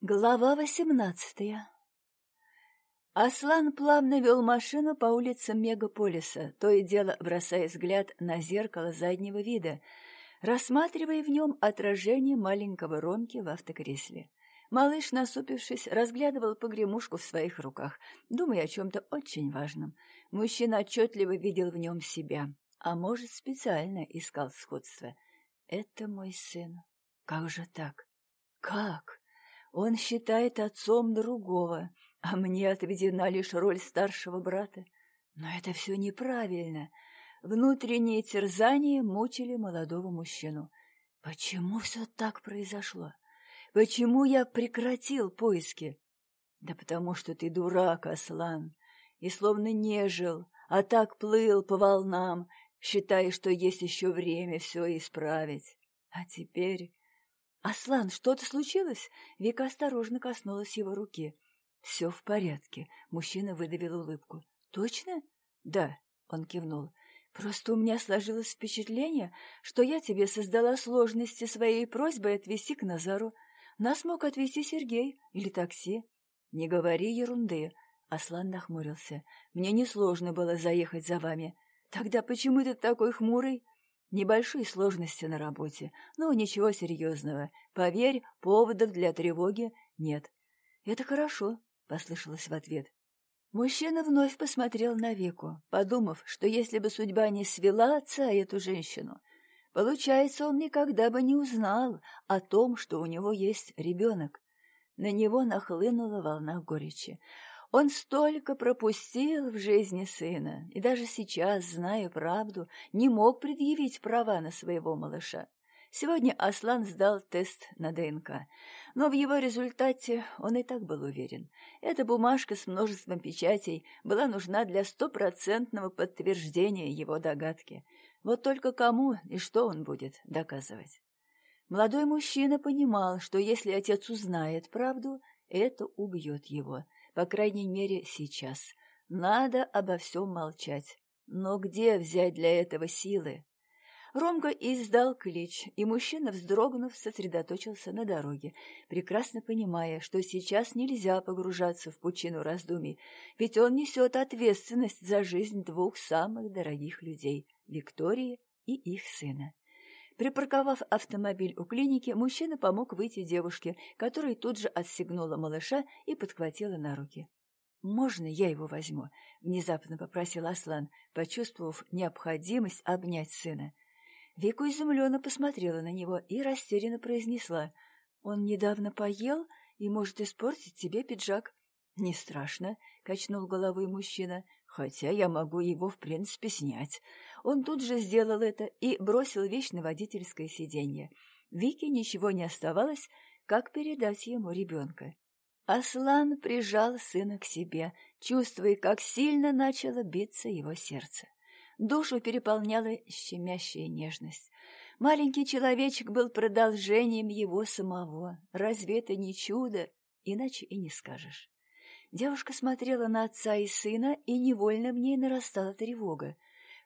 Глава восемнадцатая Аслан плавно вел машину по улицам мегаполиса, то и дело бросая взгляд на зеркало заднего вида, рассматривая в нем отражение маленького Ромки в автокресле. Малыш, насупившись, разглядывал погремушку в своих руках, думая о чем-то очень важном. Мужчина отчетливо видел в нем себя, а может, специально искал сходство. «Это мой сын. Как же так? Как?» Он считает отцом другого, а мне отведена лишь роль старшего брата. Но это все неправильно. Внутренние терзания мучили молодого мужчину. Почему все так произошло? Почему я прекратил поиски? Да потому что ты дурак, Аслан, и словно не жил, а так плыл по волнам, считая, что есть еще время все исправить. А теперь «Аслан, что-то случилось?» Вика осторожно коснулась его руки. «Все в порядке», — мужчина выдавил улыбку. «Точно?» «Да», — он кивнул. «Просто у меня сложилось впечатление, что я тебе создала сложности своей просьбой отвезти к Назару. Нас мог отвезти Сергей или такси». «Не говори ерунды», — Аслан нахмурился. «Мне несложно было заехать за вами. Тогда почему ты такой хмурый?» Небольшие сложности на работе, но ничего серьезного. Поверь, поводов для тревоги нет. Это хорошо, послышалось в ответ. Мужчина вновь посмотрел на Вику, подумав, что если бы судьба не свела отца и эту женщину, получается, он никогда бы не узнал о том, что у него есть ребенок. На него нахлынула волна горечи. Он столько пропустил в жизни сына, и даже сейчас, зная правду, не мог предъявить права на своего малыша. Сегодня Аслан сдал тест на ДНК, но в его результате он и так был уверен. Эта бумажка с множеством печатей была нужна для стопроцентного подтверждения его догадки. Вот только кому и что он будет доказывать? Молодой мужчина понимал, что если отец узнает правду, это убьет его — по крайней мере, сейчас. Надо обо всем молчать. Но где взять для этого силы? Ромка издал клич, и мужчина, вздрогнув, сосредоточился на дороге, прекрасно понимая, что сейчас нельзя погружаться в пучину раздумий, ведь он несет ответственность за жизнь двух самых дорогих людей — Виктории и их сына. Припарковав автомобиль у клиники, мужчина помог выйти девушке, которая тут же отстегнула малыша и подхватила на руки. «Можно я его возьму?» — внезапно попросил Аслан, почувствовав необходимость обнять сына. Вика изумленно посмотрела на него и растерянно произнесла. «Он недавно поел и может испортить тебе пиджак». «Не страшно», — качнул головой мужчина хотя я могу его, в принципе, снять. Он тут же сделал это и бросил вещь на водительское сиденье. Вике ничего не оставалось, как передать ему ребенка. Аслан прижал сына к себе, чувствуя, как сильно начало биться его сердце. Душу переполняла щемящая нежность. Маленький человечек был продолжением его самого. Разве это не чудо? Иначе и не скажешь. Девушка смотрела на отца и сына, и невольно в ней нарастала тревога.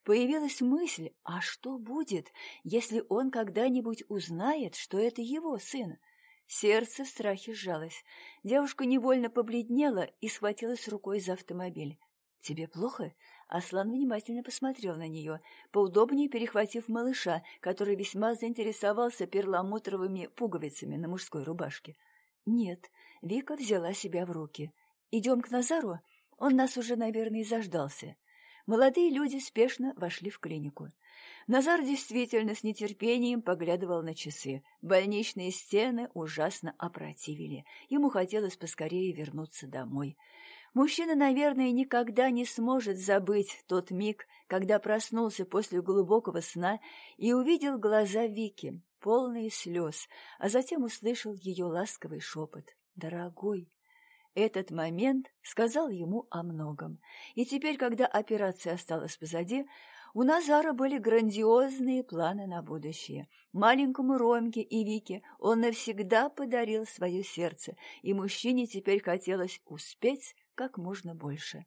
Появилась мысль, а что будет, если он когда-нибудь узнает, что это его сын? Сердце в страхе сжалось. Девушка невольно побледнела и схватилась рукой за автомобиль. «Тебе плохо?» Аслан внимательно посмотрел на нее, поудобнее перехватив малыша, который весьма заинтересовался перламутровыми пуговицами на мужской рубашке. «Нет», Вика взяла себя в руки. «Идем к Назару? Он нас уже, наверное, заждался». Молодые люди спешно вошли в клинику. Назар действительно с нетерпением поглядывал на часы. Больничные стены ужасно опротивили. Ему хотелось поскорее вернуться домой. Мужчина, наверное, никогда не сможет забыть тот миг, когда проснулся после глубокого сна и увидел глаза Вики, полные слез, а затем услышал ее ласковый шепот. «Дорогой, этот момент сказал ему о многом, и теперь, когда операция осталась позади, у Назара были грандиозные планы на будущее. Маленькому Ромке и Вике он навсегда подарил свое сердце, и мужчине теперь хотелось успеть как можно больше.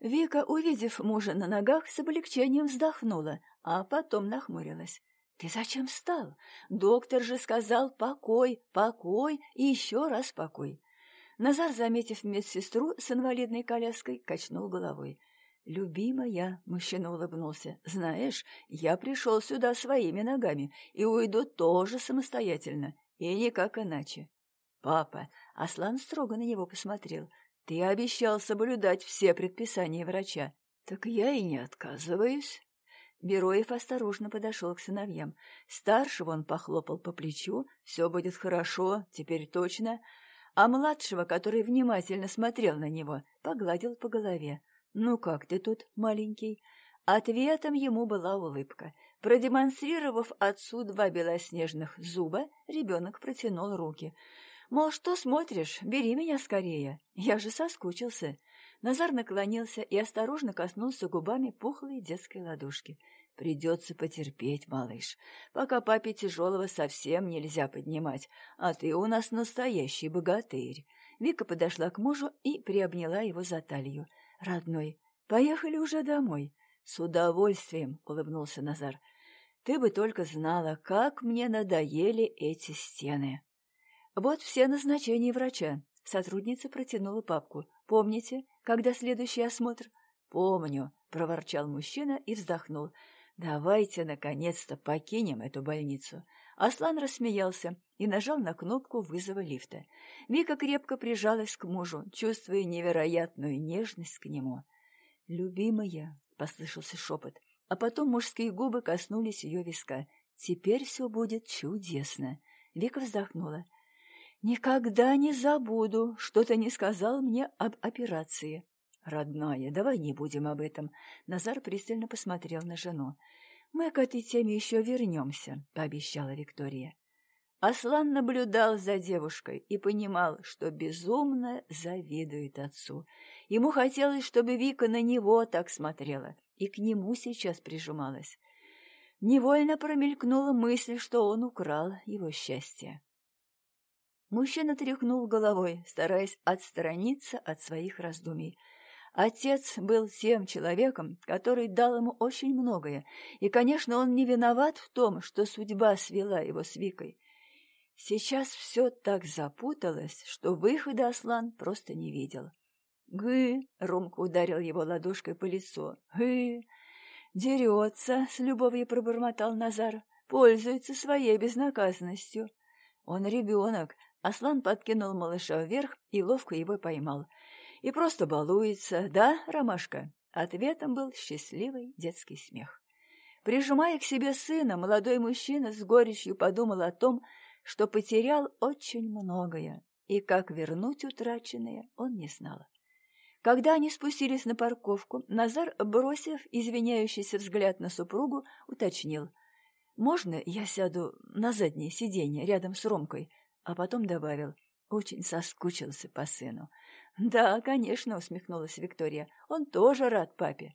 Вика, увидев мужа на ногах, с облегчением вздохнула, а потом нахмурилась. «Ты зачем встал? Доктор же сказал покой, покой и еще раз покой». Назар, заметив медсестру с инвалидной коляской, качнул головой. «Любимая», — мужчина улыбнулся, — «знаешь, я пришел сюда своими ногами и уйду тоже самостоятельно, и никак иначе». «Папа», — Аслан строго на него посмотрел, — «ты обещал соблюдать все предписания врача». «Так я и не отказываюсь». Бероев осторожно подошел к сыновьям. Старшего он похлопал по плечу. «Все будет хорошо, теперь точно». А младшего, который внимательно смотрел на него, погладил по голове. «Ну как ты тут, маленький?» Ответом ему была улыбка. Продемонстрировав отцу два белоснежных зуба, ребенок протянул руки. «Мол, что смотришь? Бери меня скорее. Я же соскучился». Назар наклонился и осторожно коснулся губами пухлой детской ладошки. «Придется потерпеть, малыш, пока папе тяжелого совсем нельзя поднимать, а ты у нас настоящий богатырь». Вика подошла к мужу и приобняла его за талию. «Родной, поехали уже домой». «С удовольствием», — улыбнулся Назар. «Ты бы только знала, как мне надоели эти стены». «Вот все назначения врача». Сотрудница протянула папку. «Помните, когда следующий осмотр?» «Помню», — проворчал мужчина и вздохнул. «Давайте, наконец-то, покинем эту больницу». Аслан рассмеялся и нажал на кнопку вызова лифта. Вика крепко прижалась к мужу, чувствуя невероятную нежность к нему. «Любимая», — послышался шепот, а потом мужские губы коснулись ее виска. «Теперь все будет чудесно». Вика вздохнула. «Никогда не забуду, что ты не сказал мне об операции». «Родная, давай не будем об этом». Назар пристально посмотрел на жену. «Мы к этой теме еще вернемся», — пообещала Виктория. Аслан наблюдал за девушкой и понимал, что безумно завидует отцу. Ему хотелось, чтобы Вика на него так смотрела и к нему сейчас прижималась. Невольно промелькнула мысль, что он украл его счастье. Мужчина тряхнул головой, стараясь отстраниться от своих раздумий. Отец был тем человеком, который дал ему очень многое, и, конечно, он не виноват в том, что судьба свела его с Викой. Сейчас все так запуталось, что выхода Аслан просто не видел. «Гы!» — Ромка ударил его ладошкой по лицу. «Гы!» «Дерется!» — с любовью пробормотал Назар. «Пользуется своей безнаказанностью». Он ребенок. Аслан подкинул малыша вверх и ловко его поймал. И просто балуется, да, Ромашка? Ответом был счастливый детский смех. Прижимая к себе сына, молодой мужчина с горечью подумал о том, что потерял очень многое, и как вернуть утраченное он не знал. Когда они спустились на парковку, Назар, бросив извиняющийся взгляд на супругу, уточнил. «Можно я сяду на заднее сиденье рядом с Ромкой?» А потом добавил. Очень соскучился по сыну. «Да, конечно», — усмехнулась Виктория. «Он тоже рад папе».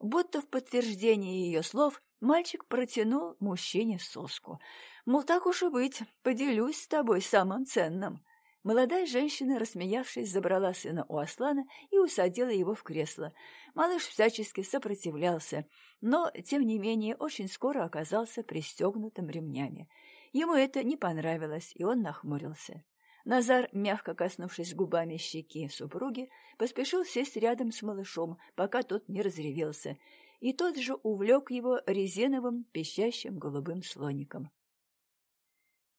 Будто в подтверждение ее слов мальчик протянул мужчине соску. Мол, так уж и быть, поделюсь с тобой самым ценным. Молодая женщина, рассмеявшись, забрала сына у Аслана и усадила его в кресло. Малыш всячески сопротивлялся, но, тем не менее, очень скоро оказался пристегнутым ремнями. Ему это не понравилось, и он нахмурился. Назар, мягко коснувшись губами щеки супруги, поспешил сесть рядом с малышом, пока тот не разревелся, и тот же увлек его резиновым пищащим голубым слоником.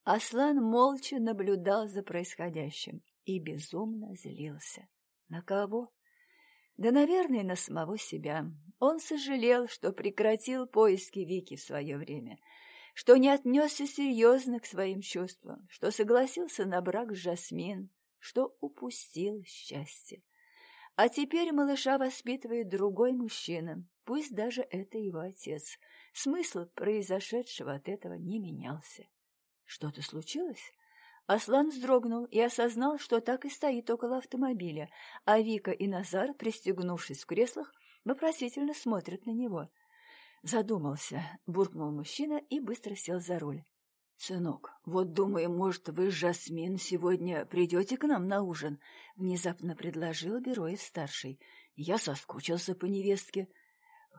Аслан молча наблюдал за происходящим и безумно злился. На кого? Да, наверное, на самого себя. Он сожалел, что прекратил поиски Вики в свое время, что не отнесся серьезно к своим чувствам, что согласился на брак с Жасмин, что упустил счастье. А теперь малыша воспитывает другой мужчина, пусть даже это его отец. Смысл произошедшего от этого не менялся. Что-то случилось? Аслан вздрогнул и осознал, что так и стоит около автомобиля, а Вика и Назар, пристегнувшись в креслах, вопросительно смотрят на него. Задумался, буркнул мужчина и быстро сел за руль. «Сынок, вот думаю, может, вы Жасмин сегодня придете к нам на ужин?» — внезапно предложил Бероев-старший. «Я соскучился по невестке.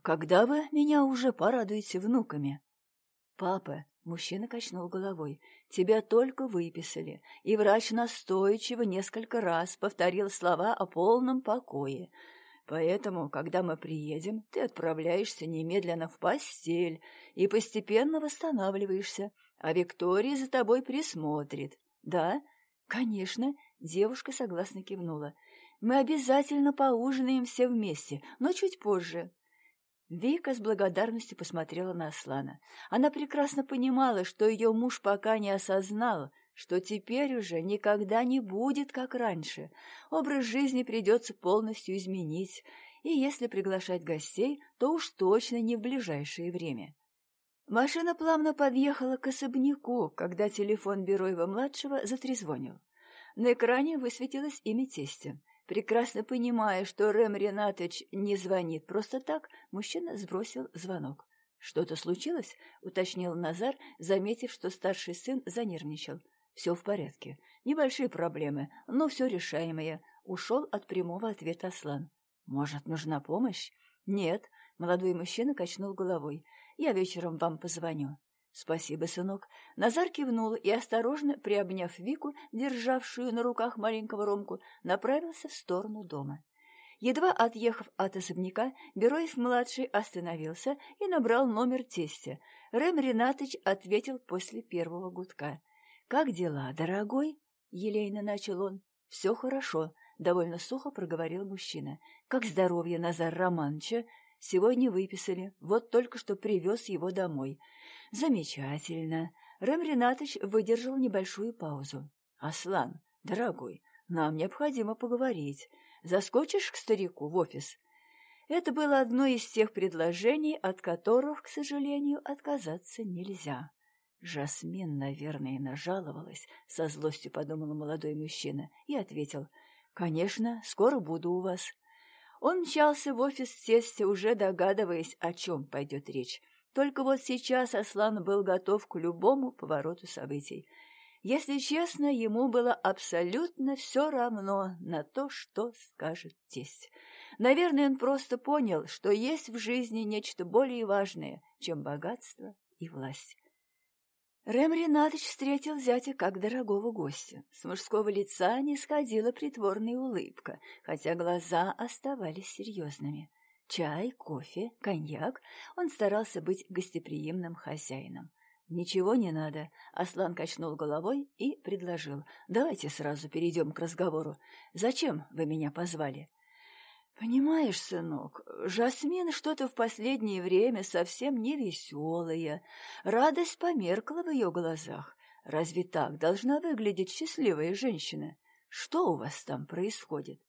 Когда вы меня уже порадуете внуками?» «Папа», — мужчина качнул головой, — «тебя только выписали, и врач настойчиво несколько раз повторил слова о полном покое. Поэтому, когда мы приедем, ты отправляешься немедленно в постель и постепенно восстанавливаешься, а Виктория за тобой присмотрит. Да, конечно, девушка согласно кивнула. Мы обязательно поужинаем все вместе, но чуть позже. Вика с благодарностью посмотрела на Аслана. Она прекрасно понимала, что ее муж пока не осознал, что теперь уже никогда не будет, как раньше. Образ жизни придется полностью изменить, и если приглашать гостей, то уж точно не в ближайшее время. Машина плавно подъехала к особняку, когда телефон Бероева-младшего затрезвонил. На экране высветилось имя тестя. Прекрасно понимая, что Рэм Ренатович не звонит просто так, мужчина сбросил звонок. «Что-то случилось?» — уточнил Назар, заметив, что старший сын занервничал. «Все в порядке. Небольшие проблемы, но все решаемое», — ушел от прямого ответа Аслан. «Может, нужна помощь?» «Нет», — молодой мужчина качнул головой. «Я вечером вам позвоню». «Спасибо, сынок». Назар кивнул и, осторожно приобняв Вику, державшую на руках маленького Ромку, направился в сторону дома. Едва отъехав от особняка, Бероев-младший остановился и набрал номер тестя. Рэм Ринатыч ответил после первого гудка. «Как дела, дорогой?» — елейно начал он. «Все хорошо», — довольно сухо проговорил мужчина. «Как здоровье Назар Романовича?» Сегодня выписали, вот только что привез его домой. Замечательно. Рэм Ринатович выдержал небольшую паузу. Аслан, дорогой, нам необходимо поговорить. Заскочишь к старику в офис? Это было одно из тех предложений, от которых, к сожалению, отказаться нельзя. Жасмин, наверное, нажаловалась, со злостью подумал молодой мужчина, и ответил, «Конечно, скоро буду у вас». Он мчался в офис тестя, уже догадываясь, о чем пойдет речь. Только вот сейчас Аслан был готов к любому повороту событий. Если честно, ему было абсолютно все равно на то, что скажет тесть. Наверное, он просто понял, что есть в жизни нечто более важное, чем богатство и власть. Рэм Ринатович встретил зятя как дорогого гостя. С мужского лица не сходила притворная улыбка, хотя глаза оставались серьезными. Чай, кофе, коньяк. Он старался быть гостеприимным хозяином. «Ничего не надо», — Аслан качнул головой и предложил. «Давайте сразу перейдем к разговору. Зачем вы меня позвали?» «Понимаешь, сынок, Жасмин что-то в последнее время совсем не веселая. Радость померкла в ее глазах. Разве так должна выглядеть счастливая женщина? Что у вас там происходит?»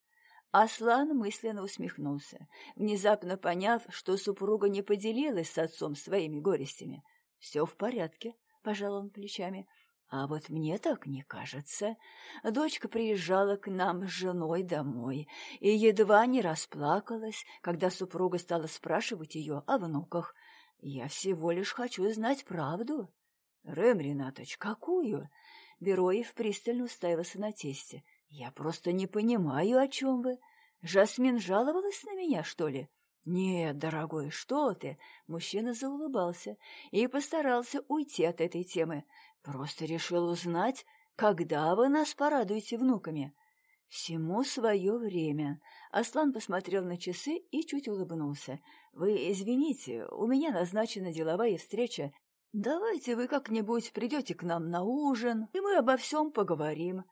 Аслан мысленно усмехнулся, внезапно поняв, что супруга не поделилась с отцом своими горестями. «Все в порядке», — пожал он плечами. А вот мне так не кажется. Дочка приезжала к нам с женой домой и едва не расплакалась, когда супруга стала спрашивать ее о внуках. Я всего лишь хочу знать правду. Рэм Ринатович, какую? Бероев пристально уставился на тесте. Я просто не понимаю, о чем вы. Жасмин жаловалась на меня, что ли? «Нет, дорогой, что ты?» Мужчина заулыбался и постарался уйти от этой темы. Просто решил узнать, когда вы нас порадуете внуками. Всему свое время. Аслан посмотрел на часы и чуть улыбнулся. Вы извините, у меня назначена деловая встреча. Давайте вы как-нибудь придете к нам на ужин, и мы обо всем поговорим.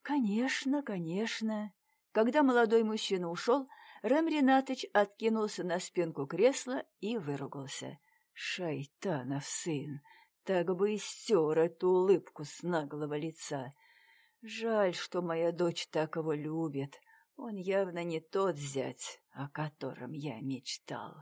Конечно, конечно. Когда молодой мужчина ушел, Рэм Ринатыч откинулся на спинку кресла и выругался. «Шайтанов сын! Так бы и стер эту улыбку с наглого лица. Жаль, что моя дочь так его любит. Он явно не тот зять, о котором я мечтал.